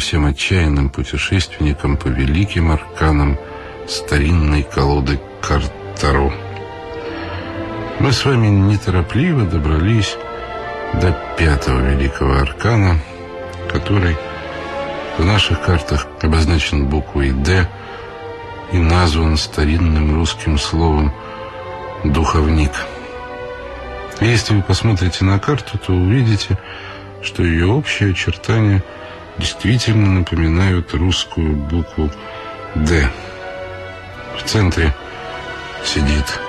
всем отчаянным путешественникам по великим арканам старинной колоды карт Таро. Мы с вами неторопливо добрались до пятого великого аркана, который в наших картах обозначен буквой «Д» и назван старинным русским словом «духовник». Если вы посмотрите на карту, то увидите, что ее общие очертания действительно напоминают русскую букву «Д». В центре сидит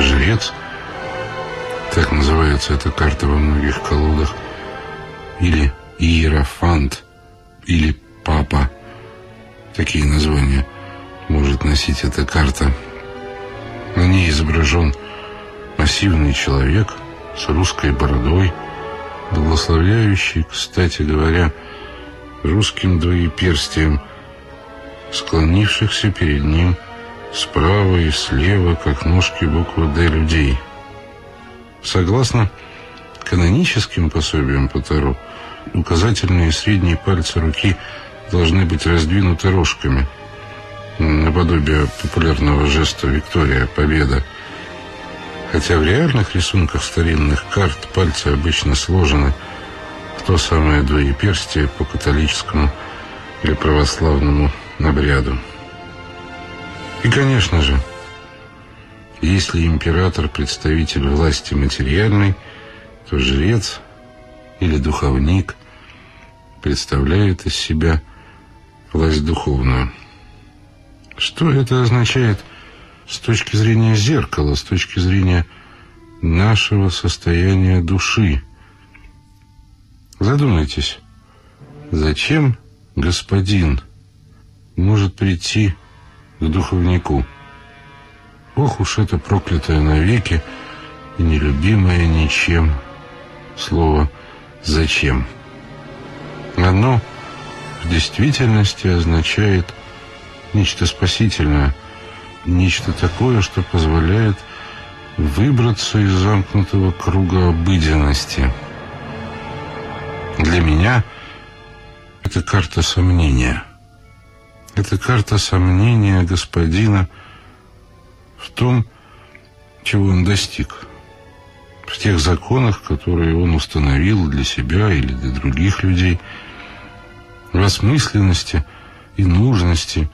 жрец, так называется эта карта во многих колодах, или иерофант, или папа. Такие названия может носить эта карта. На ней изображен массивный человек с русской бородой, благословляющий, кстати говоря, русским двоеперстием, склонившихся перед ним справа и слева, как ножки буквы «Д» людей. Согласно каноническим пособиям по Таро, указательные и средние пальцы руки должны быть раздвинуты рожками, наподобие популярного жеста «Виктория, победа». Хотя в реальных рисунках старинных карт пальцы обычно сложены то самое двоеперстие по католическому или православному обряду. И, конечно же, если император представитель власти материальной, то жрец или духовник представляет из себя власть духовную. Что это означает с точки зрения зеркала, с точки зрения нашего состояния души? Задумайтесь, зачем господин может прийти к духовнику. Ох уж это проклятое навеки и нелюбимое ничем слово «зачем». Оно в действительности означает нечто спасительное, нечто такое, что позволяет выбраться из замкнутого круга обыденности. Для меня это карта сомнения – это карта сомнения господина в том, чего он достиг, в тех законах, которые он установил для себя или для других людей, в осмысленности и нужности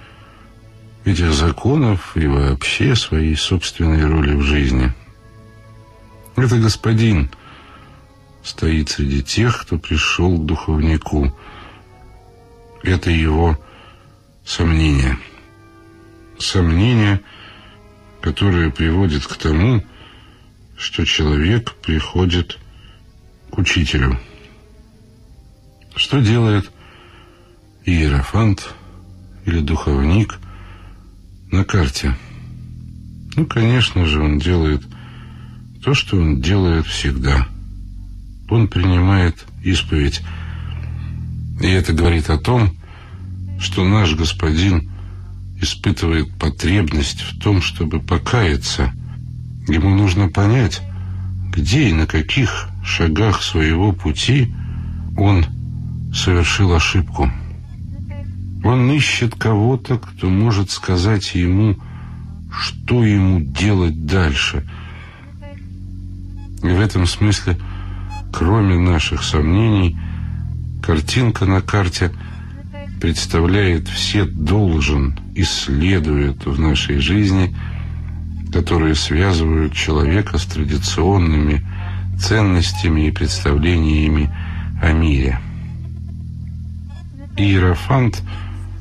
этих законов и вообще своей собственной роли в жизни. Это господин стоит среди тех, кто пришел к духовнику. Это его сомнения. Сомнения, которые приводят к тому, что человек приходит к учителю. Что делает иерофант или духовник на карте? Ну, конечно же, он делает то, что он делает всегда. Он принимает исповедь. И это говорит о том, что наш господин испытывает потребность в том, чтобы покаяться. Ему нужно понять, где и на каких шагах своего пути он совершил ошибку. Он ищет кого-то, кто может сказать ему, что ему делать дальше. И в этом смысле, кроме наших сомнений, картинка на карте – представляет все должен и следует в нашей жизни, которые связывают человека с традиционными ценностями и представлениями о мире. Иерофант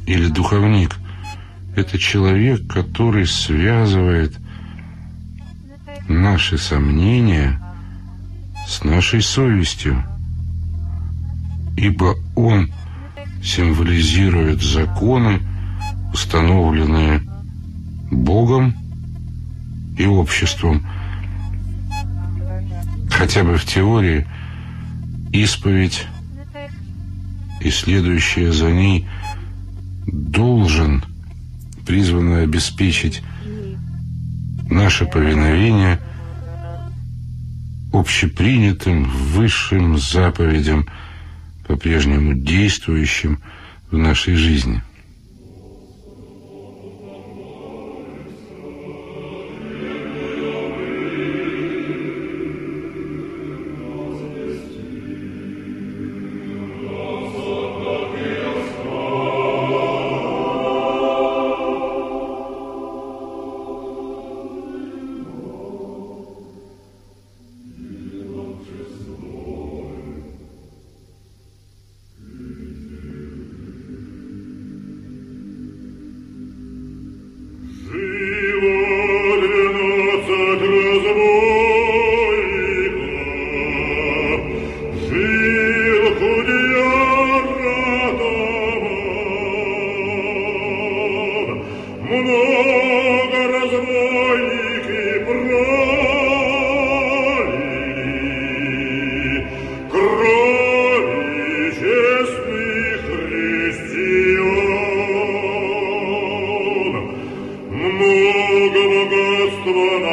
или духовник – это человек, который связывает наши сомнения с нашей совестью, ибо он – символизирует законы, установленные Богом и обществом. Хотя бы в теории исповедь и следующее за ней должен, призвано обеспечить наше повиновение общепринятым высшим заповедям – по-прежнему действующим в нашей жизни. Domine nostrum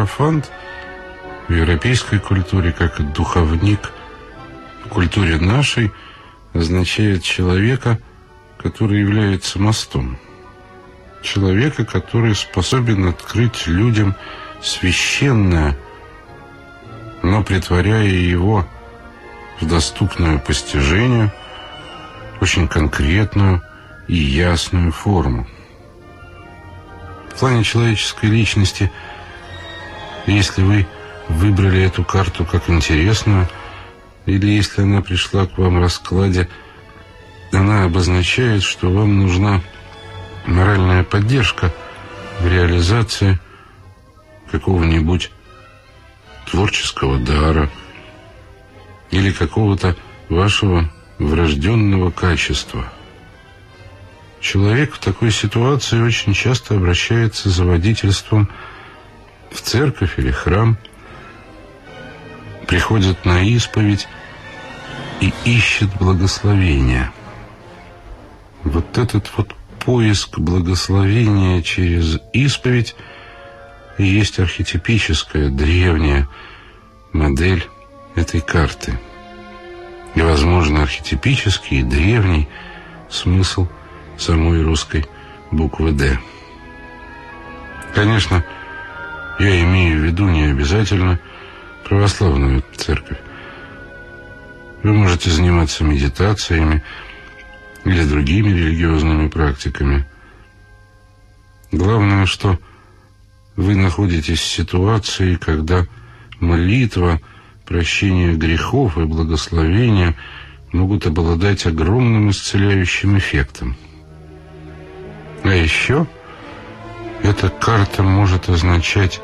«иерофант» в европейской культуре, как духовник, в культуре нашей означает человека, который является мостом. Человека, который способен открыть людям священное, но притворяя его в доступную постижению, очень конкретную и ясную форму. В плане человеческой личности, если вы выбрали эту карту как интересную, или если она пришла к вам в раскладе, она обозначает, что вам нужна моральная поддержка в реализации какого-нибудь творческого дара или какого-то вашего врожденного качества – Человек в такой ситуации очень часто обращается за водительством в церковь или храм, приходит на исповедь и ищет благословения. Вот этот вот поиск благословения через исповедь и есть архетипическая древняя модель этой карты. И, возможно, архетипический и древний смысл – самой русской буквы «Д». Конечно, я имею в виду не обязательно православную церковь. Вы можете заниматься медитациями или другими религиозными практиками. Главное, что вы находитесь в ситуации, когда молитва, прощение грехов и благословение могут обладать огромным исцеляющим эффектом. А еще эта карта может означать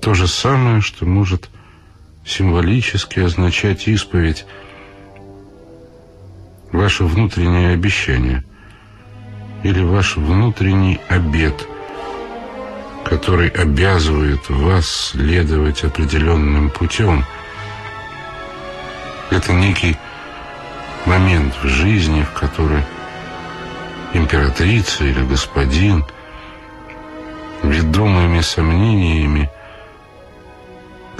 то же самое, что может символически означать исповедь, ваше внутреннее обещание или ваш внутренний обет, который обязывает вас следовать определенным путем. Это некий момент в жизни, в который императрица или господин, ведомыми сомнениями,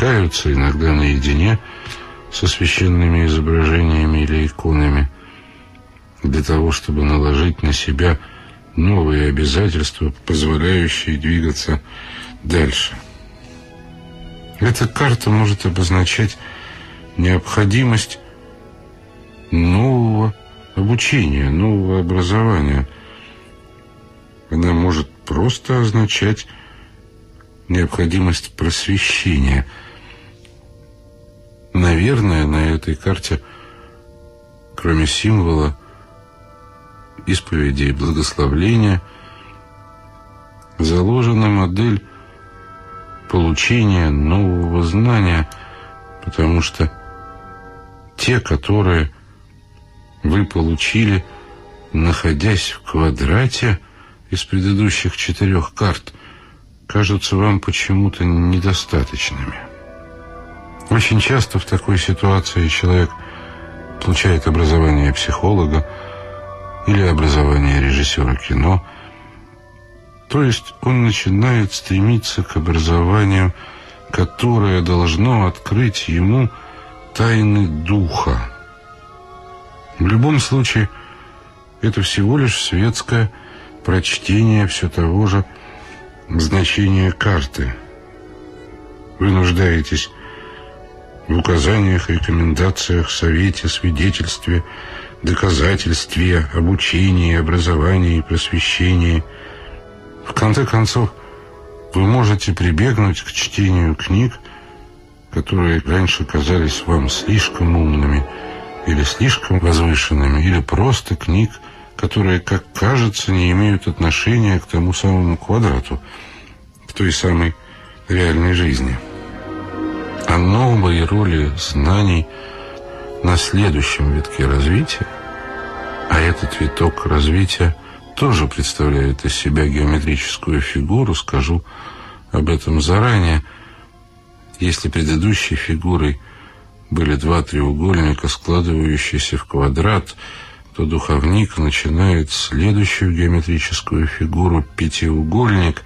каются иногда наедине со священными изображениями или иконами для того, чтобы наложить на себя новые обязательства, позволяющие двигаться дальше. Эта карта может обозначать необходимость нового обучения, нового образования. Она может просто означать необходимость просвещения. Наверное, на этой карте, кроме символа исповеди и благословления, заложена модель получения нового знания, потому что те, которые вы получили, находясь в квадрате из предыдущих четырех карт, кажутся вам почему-то недостаточными. Очень часто в такой ситуации человек получает образование психолога или образование режиссера кино, то есть он начинает стремиться к образованию, которое должно открыть ему тайны духа, в любом случае, это всего лишь светское прочтение все того же значения карты. Вы нуждаетесь в указаниях, рекомендациях, совете, свидетельстве, доказательстве, обучении, образовании, просвещении. В конце концов, вы можете прибегнуть к чтению книг, которые раньше казались вам слишком умными, или слишком возвышенными, или просто книг, которые, как кажется, не имеют отношения к тому самому квадрату, к той самой реальной жизни. Новой роли знаний на следующем витке развития, а этот виток развития тоже представляет из себя геометрическую фигуру, скажу об этом заранее, если предыдущей фигурой – были два треугольника, складывающиеся в квадрат, то духовник начинает следующую геометрическую фигуру пятиугольник.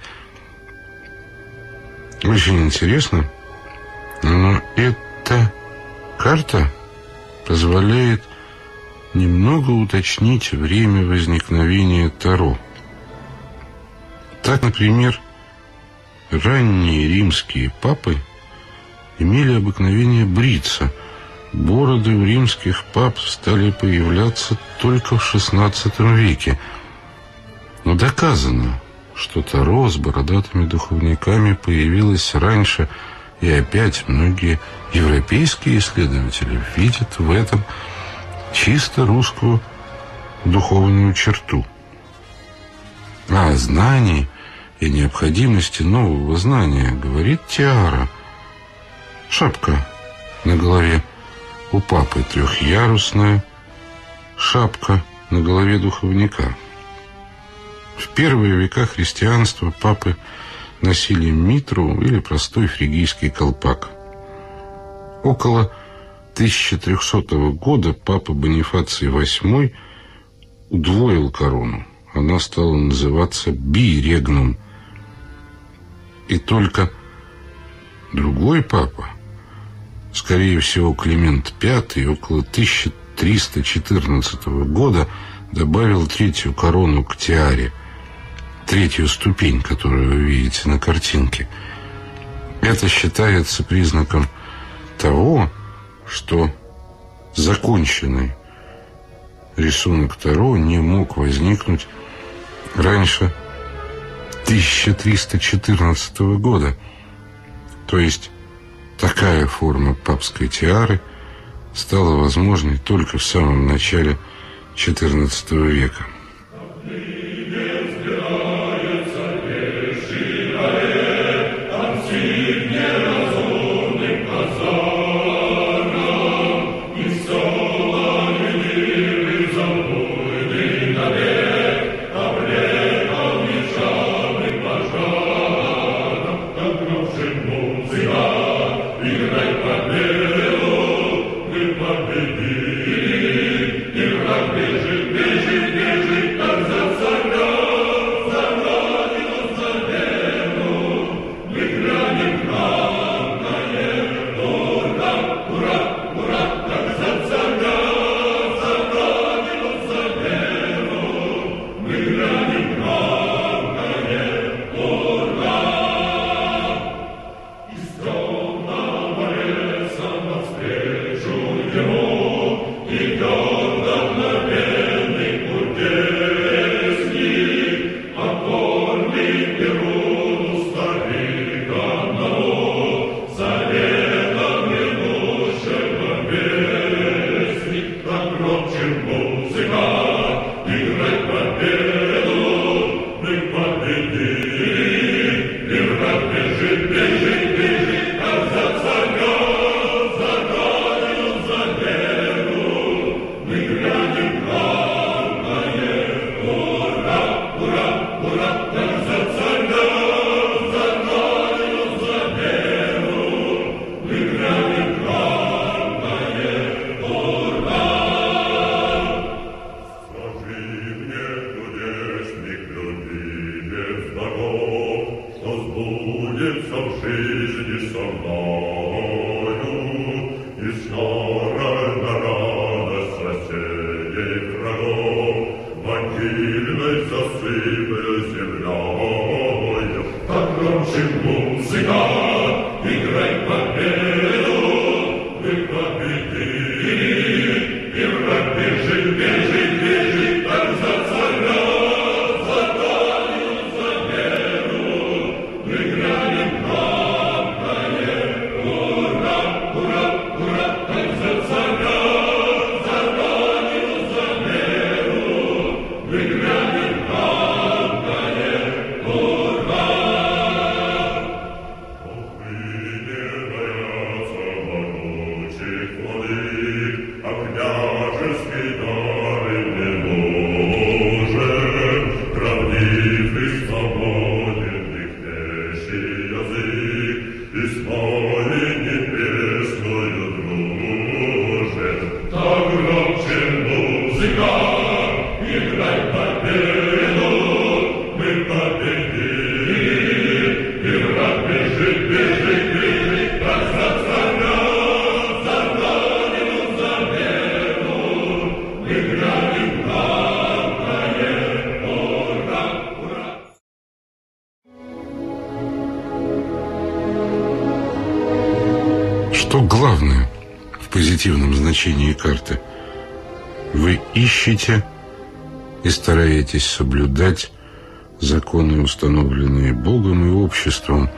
Очень интересно, но эта карта позволяет немного уточнить время возникновения Таро. Так, например, ранние римские папы – имели обыкновение бриться. Бороды у римских пап стали появляться только в XVI веке. Но доказано, что Таро с бородатыми духовниками появилось раньше, и опять многие европейские исследователи видят в этом чисто русскую духовную черту. А о знании и необходимости нового знания говорит Тиара – Шапка на голове у папы трехъярусная, шапка на голове духовника. В первые века христианства папы носили митру или простой фригийский колпак. Около 1300 года папа Бонифаций VIII удвоил корону. Она стала называться бирегнум. И только другой папа, скорее всего, Климент V около 1314 года добавил третью корону к тиаре, третью ступень, которую вы видите на картинке. Это считается признаком того, что законченный рисунок Таро не мог возникнуть раньше 1314 года. То есть Такая форма папской тиары стала возможной только в самом начале XIV века. И стараетесь соблюдать законы, установленные Богом и обществом.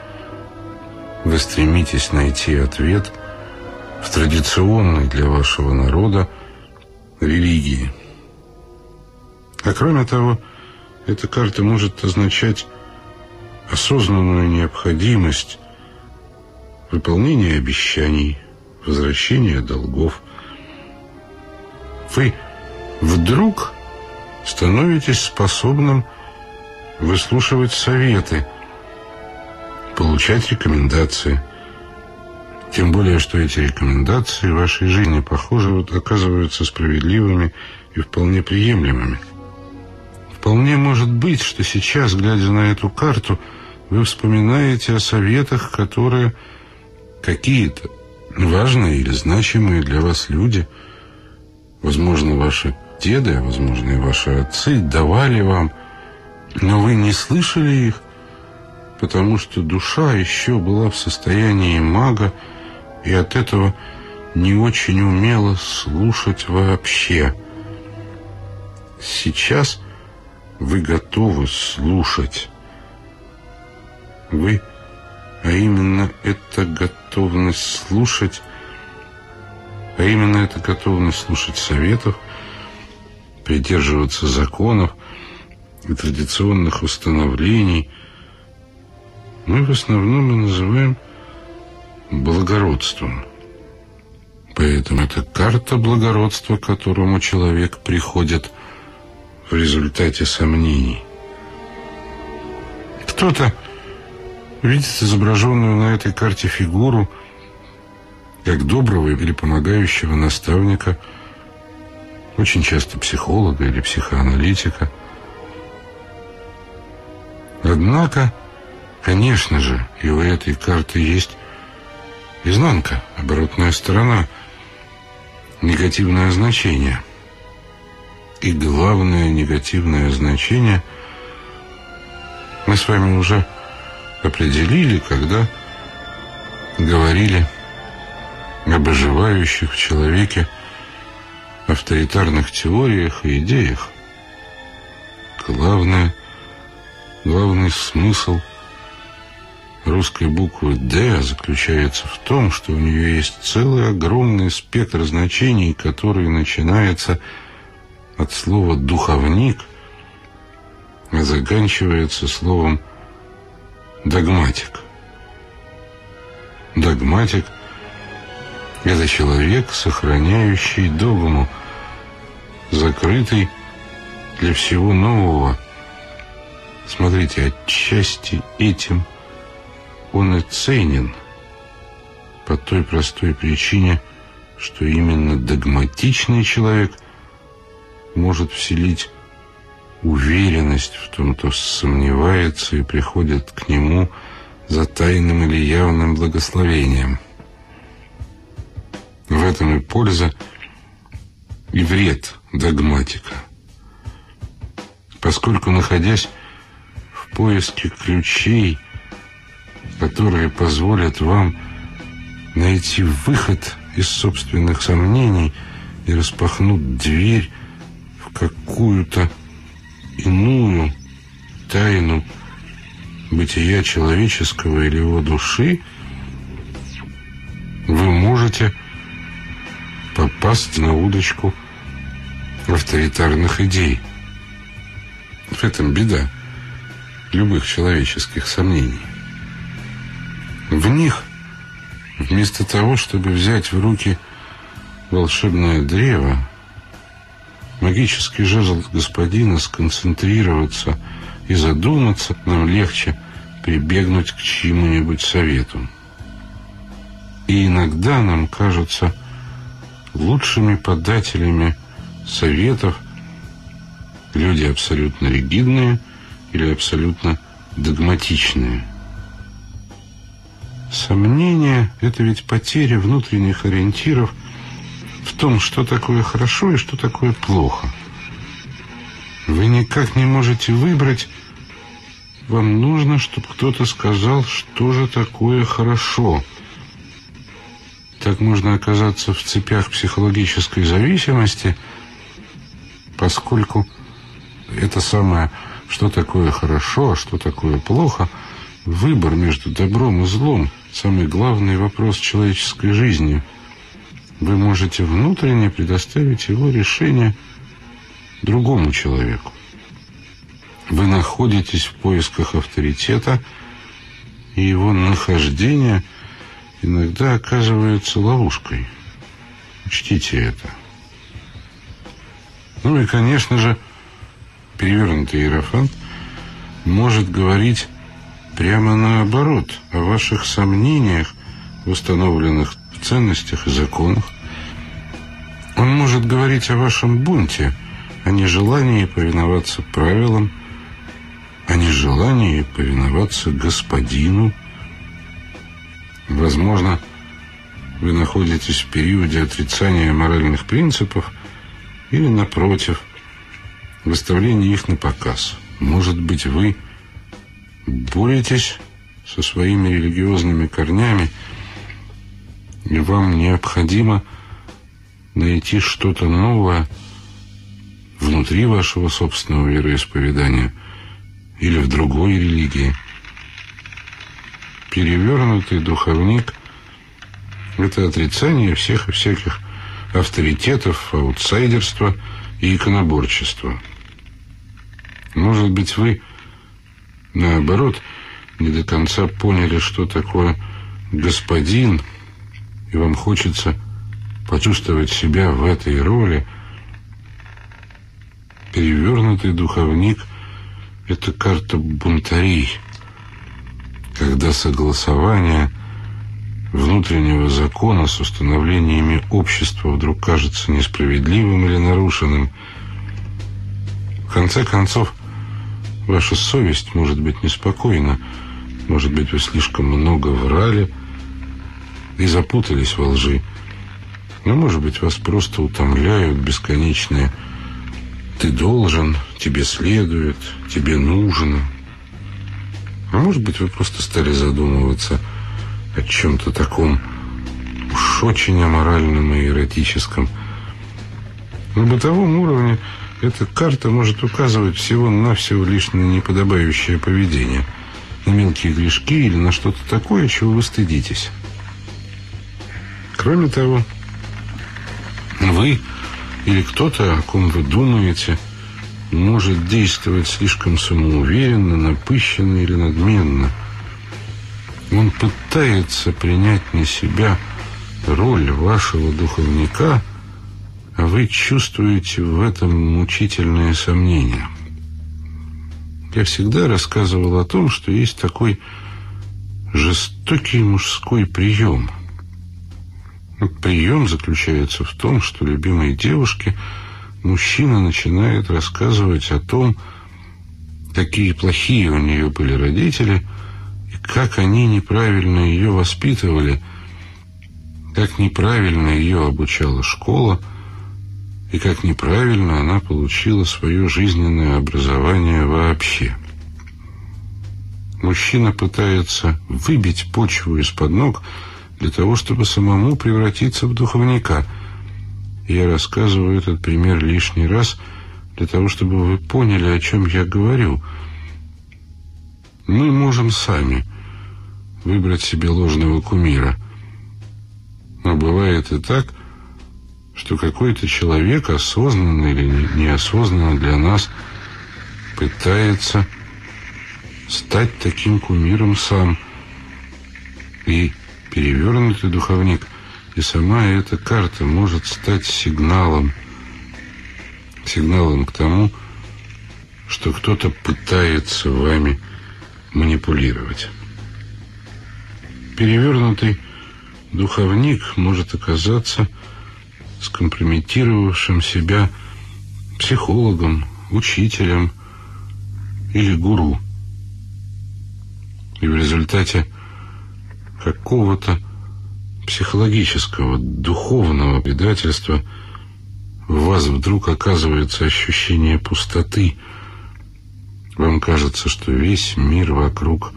Вы стремитесь найти ответ в традиционной для вашего народа религии. А кроме того, эта карта может означать осознанную необходимость выполнения обещаний, возвращения долгов, вы вдруг становитесь способным выслушивать советы, получать рекомендации. Тем более, что эти рекомендации в вашей жизни, похоже, вот оказываются справедливыми и вполне приемлемыми. Вполне может быть, что сейчас, глядя на эту карту, вы вспоминаете о советах, которые какие-то важные или значимые для вас люди – Возможно, ваши деды, а возможно и ваши отцы давали вам, но вы не слышали их, потому что душа еще была в состоянии мага и от этого не очень умела слушать вообще. Сейчас вы готовы слушать. Вы, а именно эта готовность слушать – а именно эта готовность слушать советов, придерживаться законов и традиционных установлений, мы в основном и называем благородством. Поэтому это карта благородства, к которому человек приходит в результате сомнений. Кто-то видит изображенную на этой карте фигуру как доброго или помогающего наставника, очень часто психолога или психоаналитика. Однако, конечно же, и у этой карты есть изнанка, оборотная сторона, негативное значение. И главное негативное значение мы с вами уже определили, когда говорили об оживающих в человеке авторитарных теориях и идеях. Главное, главный смысл русской буквы «Д» заключается в том, что у нее есть целый огромный спектр значений, который начинается от слова «духовник», а заканчивается словом «догматик». Догматик – это человек, сохраняющий догму, закрытый для всего нового. Смотрите, отчасти этим он и ценен по той простой причине, что именно догматичный человек может вселить уверенность в том, кто сомневается и приходит к нему за тайным или явным благословением. В этом и польза, и вред догматика. Поскольку, находясь в поиске ключей, которые позволят вам найти выход из собственных сомнений и распахнуть дверь в какую-то иную тайну бытия человеческого или его души, вы можете попасть на удочку авторитарных идей. В этом беда любых человеческих сомнений. В них, вместо того, чтобы взять в руки волшебное древо, магический жезл господина, сконцентрироваться и задуматься, нам легче прибегнуть к чему-нибудь совету. И иногда нам кажутся лучшими подателями советов люди абсолютно ригидные или абсолютно догматичные. Сомнение – это ведь потеря внутренних ориентиров – в том, что такое хорошо и что такое плохо. Вы никак не можете выбрать. Вам нужно, чтобы кто-то сказал, что же такое хорошо. Так можно оказаться в цепях психологической зависимости, поскольку это самое, что такое хорошо, а что такое плохо, выбор между добром и злом, самый главный вопрос человеческой жизни – вы можете внутренне предоставить его решение другому человеку. Вы находитесь в поисках авторитета, и его нахождение иногда оказывается ловушкой. Учтите это. Ну и, конечно же, перевернутый иерофант может говорить прямо наоборот о ваших сомнениях, установленных в ценностях и законах. Он может говорить о вашем бунте, о нежелании повиноваться правилам, о нежелании повиноваться господину. Возможно, вы находитесь в периоде отрицания моральных принципов или, напротив, выставления их на показ. Может быть, вы боретесь со своими религиозными корнями, и вам необходимо найти что-то новое внутри вашего собственного вероисповедания или в другой религии. Перевернутый духовник – это отрицание всех и всяких авторитетов, аутсайдерства и иконоборчества. Может быть, вы, наоборот, не до конца поняли, что такое господин, и вам хочется почувствовать себя в этой роли. Перевернутый духовник — это карта бунтарей, когда согласование внутреннего закона с установлениями общества вдруг кажется несправедливым или нарушенным. В конце концов, ваша совесть может быть неспокойна, может быть, вы слишком много врали и запутались во лжи. Но, может быть, вас просто утомляют бесконечные «ты должен», «тебе следует», «тебе нужно». А может быть, вы просто стали задумываться о чем-то таком уж очень аморальном и эротическом. На бытовом уровне эта карта может указывать всего-навсего лишь на неподобающее поведение, на мелкие грешки или на что-то такое, чего вы стыдитесь. Кроме того, вы или кто-то, о ком вы думаете, может действовать слишком самоуверенно, напыщенно или надменно. Он пытается принять на себя роль вашего духовника, а вы чувствуете в этом мучительные сомнения. Я всегда рассказывал о том, что есть такой жестокий мужской прием – Прием заключается в том, что любимой девушке мужчина начинает рассказывать о том, какие плохие у нее были родители как они неправильно ее воспитывали, как неправильно ее обучала школа и как неправильно она получила свое жизненное образование вообще. Мужчина пытается выбить почву из-под ног, для того, чтобы самому превратиться в духовника. Я рассказываю этот пример лишний раз для того, чтобы вы поняли, о чем я говорю. Мы можем сами выбрать себе ложного кумира. Но бывает и так, что какой-то человек, осознанно или неосознанно для нас, пытается стать таким кумиром сам. И перевернутый духовник, и сама эта карта может стать сигналом, сигналом к тому, что кто-то пытается вами манипулировать. Перевернутый духовник может оказаться скомпрометировавшим себя психологом, учителем или гуру. И в результате какого-то психологического, духовного предательства в вас вдруг оказывается ощущение пустоты. Вам кажется, что весь мир вокруг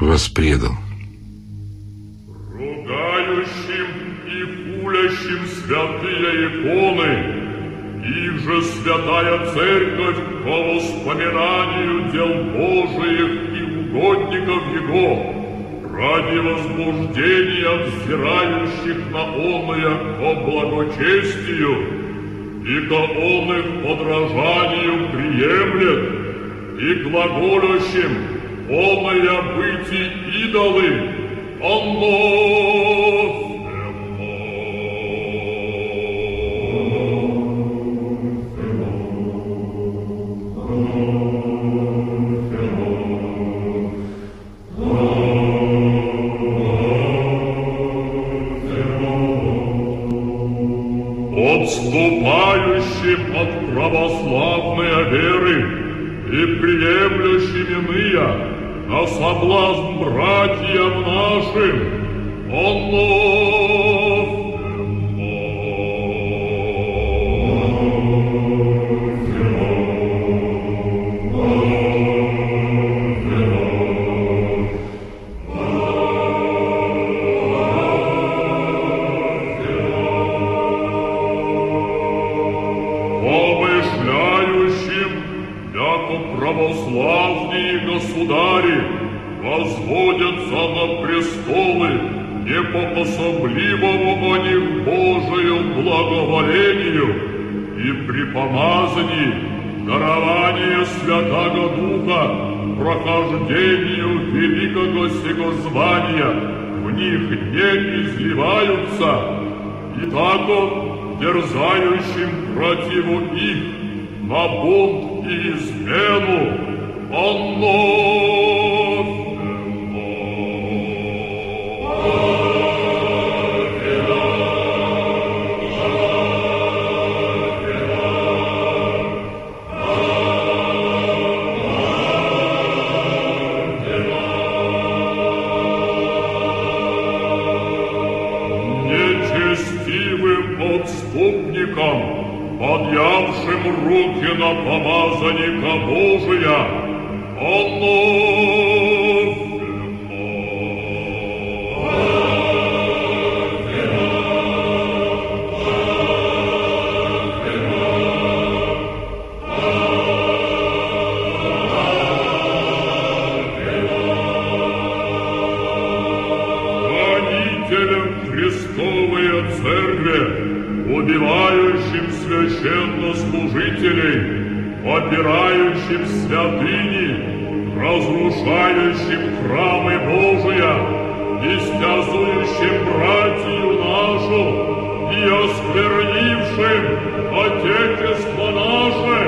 вас предал. И хулящим святые иконы, их же святая церковь по воспоминанию дел Божиих и угодников Его, ради возбуждения взирающих на оное ко благочестию. И ко оных подражанию приемлет, и глаголющим оное быти идолы, оно православные государи возводятся на престолы не по особливому о них Божию благоволению и при помазании дарование Святого Духа прохождению великого сего звания в них не изливаются, и так он, дерзающим противу их, на бунт и измену, оно на помазанника Божия, Христовые убивающим священнослужителей, попирающим святыни, разрушающим храмы Божия, истязующим братью нашу и осквернившим Отечество наше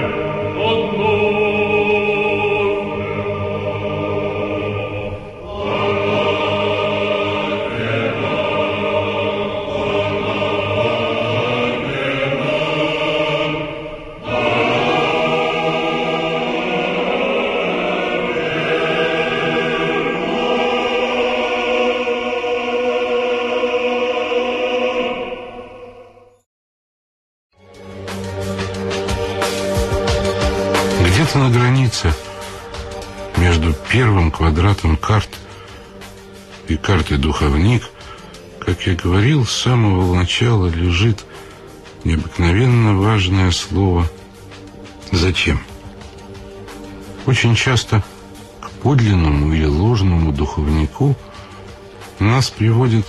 и карты «Духовник», как я говорил, с самого начала лежит необыкновенно важное слово «Зачем?». Очень часто к подлинному или ложному духовнику нас приводят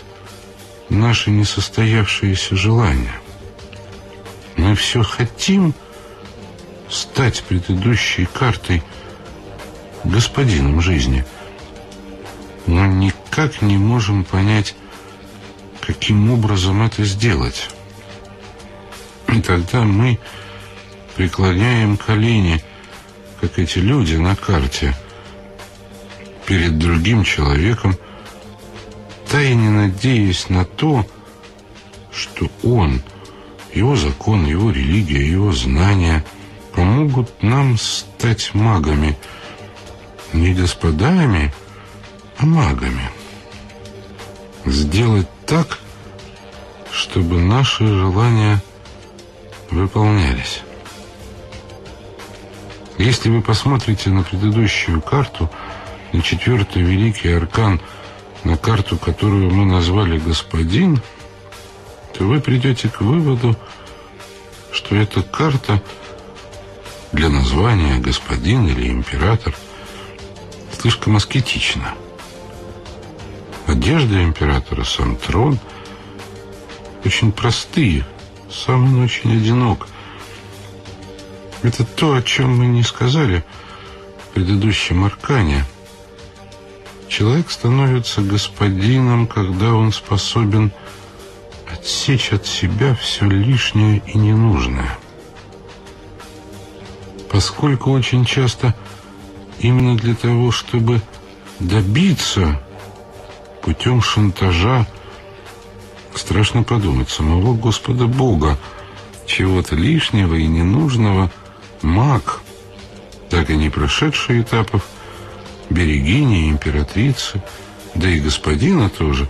наши несостоявшиеся желания. Мы все хотим стать предыдущей картой – господином жизни. Но никак не можем понять, каким образом это сделать. И тогда мы преклоняем колени, как эти люди на карте, перед другим человеком, тайне надеясь на то, что он, его закон, его религия, его знания помогут нам стать магами – не господами, а магами. Сделать так, чтобы наши желания выполнялись. Если вы посмотрите на предыдущую карту, на четвертый великий аркан, на карту, которую мы назвали «Господин», то вы придете к выводу, что эта карта для названия «Господин» или «Император» – слишком аскетично. Одежда императора, сам трон очень простые, сам он очень одинок. Это то, о чем мы не сказали в предыдущем аркане. Человек становится господином, когда он способен отсечь от себя все лишнее и ненужное. Поскольку очень часто именно для того, чтобы добиться путем шантажа, страшно подумать, самого Господа Бога, чего-то лишнего и ненужного, маг, так и не прошедший этапов, берегини, императрицы, да и господина тоже,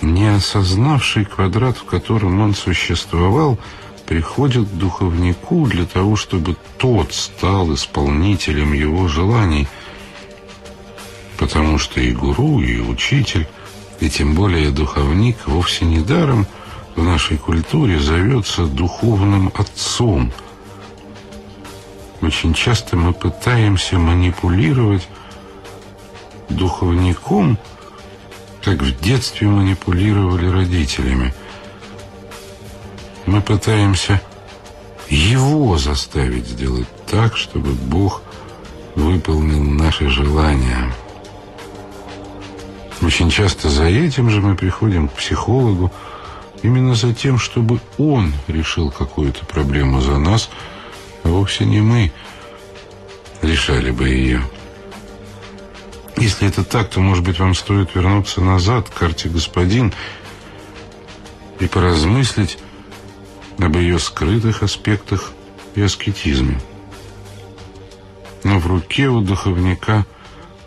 не осознавший квадрат, в котором он существовал, приходит к духовнику для того, чтобы тот стал исполнителем его желаний, потому что и гуру, и учитель, и тем более духовник вовсе не даром в нашей культуре зовется духовным отцом. Очень часто мы пытаемся манипулировать духовником как в детстве манипулировали родителями. Мы пытаемся его заставить сделать так, чтобы Бог выполнил наши желания. Очень часто за этим же мы приходим к психологу, именно за тем, чтобы он решил какую-то проблему за нас, а вовсе не мы решали бы ее. Если это так, то, может быть, вам стоит вернуться назад к карте «Господин» и поразмыслить об ее скрытых аспектах и аскетизме. Но в руке у духовника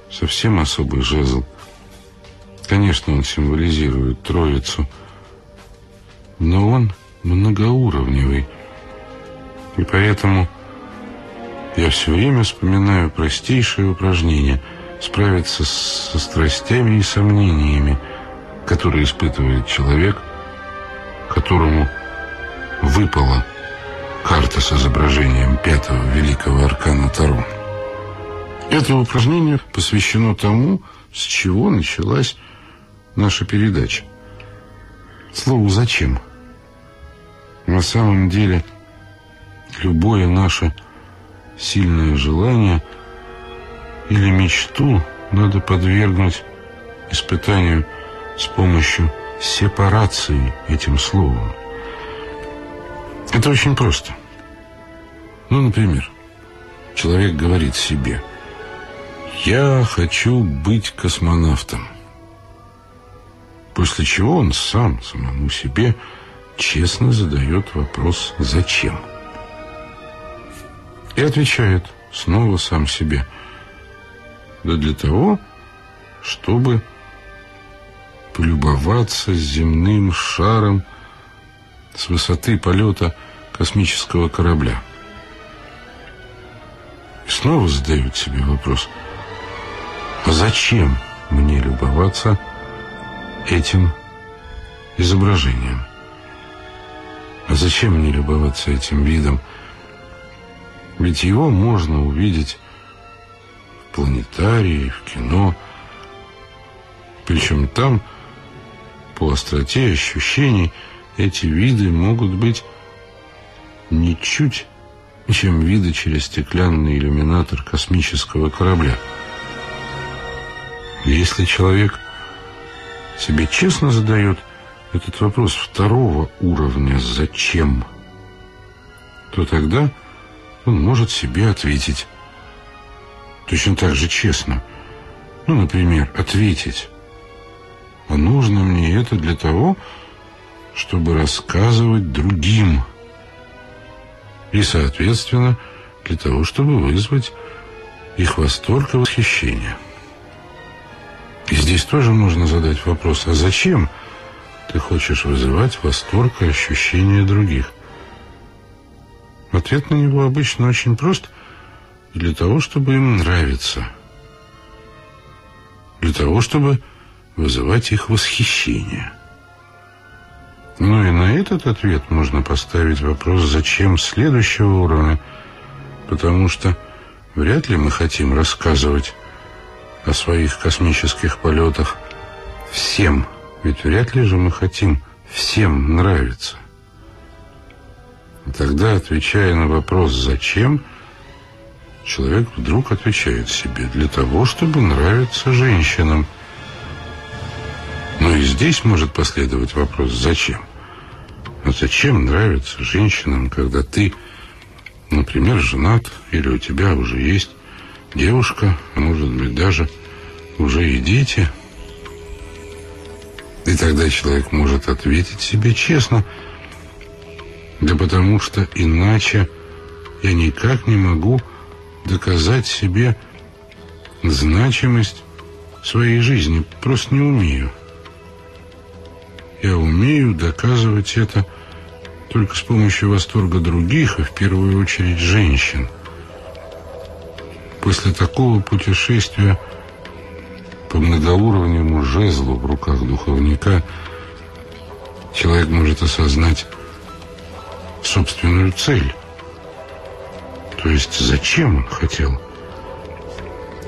совсем особый жезл. Конечно, он символизирует Троицу, но он многоуровневый. И поэтому я все время вспоминаю простейшее упражнение – справиться со страстями и сомнениями, которые испытывает человек, которому выпала карта с изображением пятого великого аркана Таро. Это упражнение посвящено тому, с чего началась наша передача. Слову «зачем». На самом деле, любое наше сильное желание – или мечту надо подвергнуть испытанию с помощью сепарации этим словом. Это очень просто. Ну, например, человек говорит себе «Я хочу быть космонавтом». После чего он сам самому себе честно задает вопрос «Зачем?». И отвечает снова сам себе – да для того, чтобы полюбоваться земным шаром с высоты полета космического корабля. И снова задают себе вопрос, а зачем мне любоваться этим изображением? А зачем мне любоваться этим видом? Ведь его можно увидеть планетарии, в кино. Причем там, по остроте ощущений, эти виды могут быть ничуть, чем виды через стеклянный иллюминатор космического корабля. Если человек себе честно задает этот вопрос второго уровня «зачем?», то тогда он может себе ответить точно так же честно. Ну, например, ответить. А нужно мне это для того, чтобы рассказывать другим. И, соответственно, для того, чтобы вызвать их восторг и восхищение. И здесь тоже нужно задать вопрос, а зачем ты хочешь вызывать восторг и ощущение других? Ответ на него обычно очень прост – для того, чтобы им нравиться. Для того, чтобы вызывать их восхищение. Ну и на этот ответ можно поставить вопрос, зачем следующего уровня, потому что вряд ли мы хотим рассказывать о своих космических полетах всем, ведь вряд ли же мы хотим всем нравиться. Тогда, отвечая на вопрос «зачем?», Человек вдруг отвечает себе для того, чтобы нравиться женщинам. Но и здесь может последовать вопрос «зачем?». А зачем нравится женщинам, когда ты, например, женат, или у тебя уже есть девушка, может быть даже уже и дети? И тогда человек может ответить себе честно, да потому что иначе я никак не могу доказать себе значимость своей жизни. Просто не умею. Я умею доказывать это только с помощью восторга других, и в первую очередь женщин. После такого путешествия по многоуровневому жезлу в руках духовника человек может осознать собственную цель. То есть зачем он хотел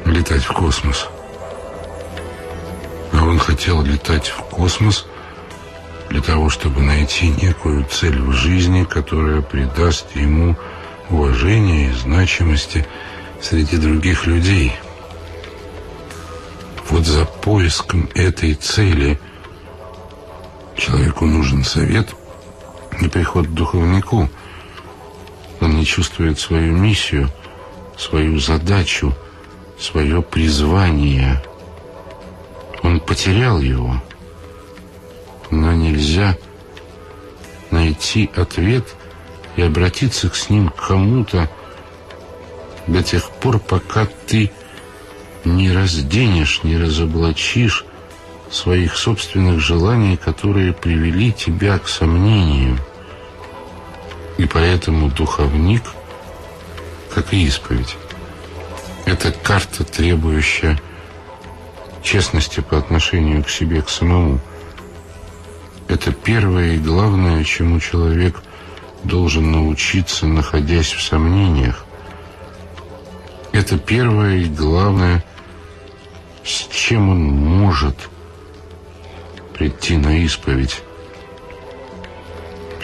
летать в космос? А он хотел летать в космос для того, чтобы найти некую цель в жизни, которая придаст ему уважение и значимости среди других людей. Вот за поиском этой цели человеку нужен совет и приход к духовнику. Он не чувствует свою миссию, свою задачу, свое призвание. Он потерял его. Но нельзя найти ответ и обратиться с ним к кому-то до тех пор, пока ты не разденешь, не разоблачишь своих собственных желаний, которые привели тебя к сомнению. И поэтому духовник, как и исповедь, это карта, требующая честности по отношению к себе, к самому. Это первое и главное, чему человек должен научиться, находясь в сомнениях. Это первое и главное, с чем он может прийти на исповедь.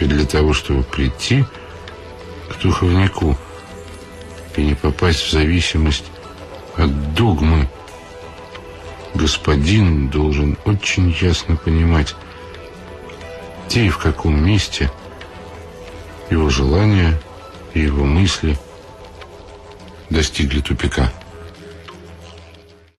И для того, чтобы прийти к духовнику и не попасть в зависимость от догмы, господин должен очень ясно понимать, где и в каком месте его желания и его мысли достигли тупика.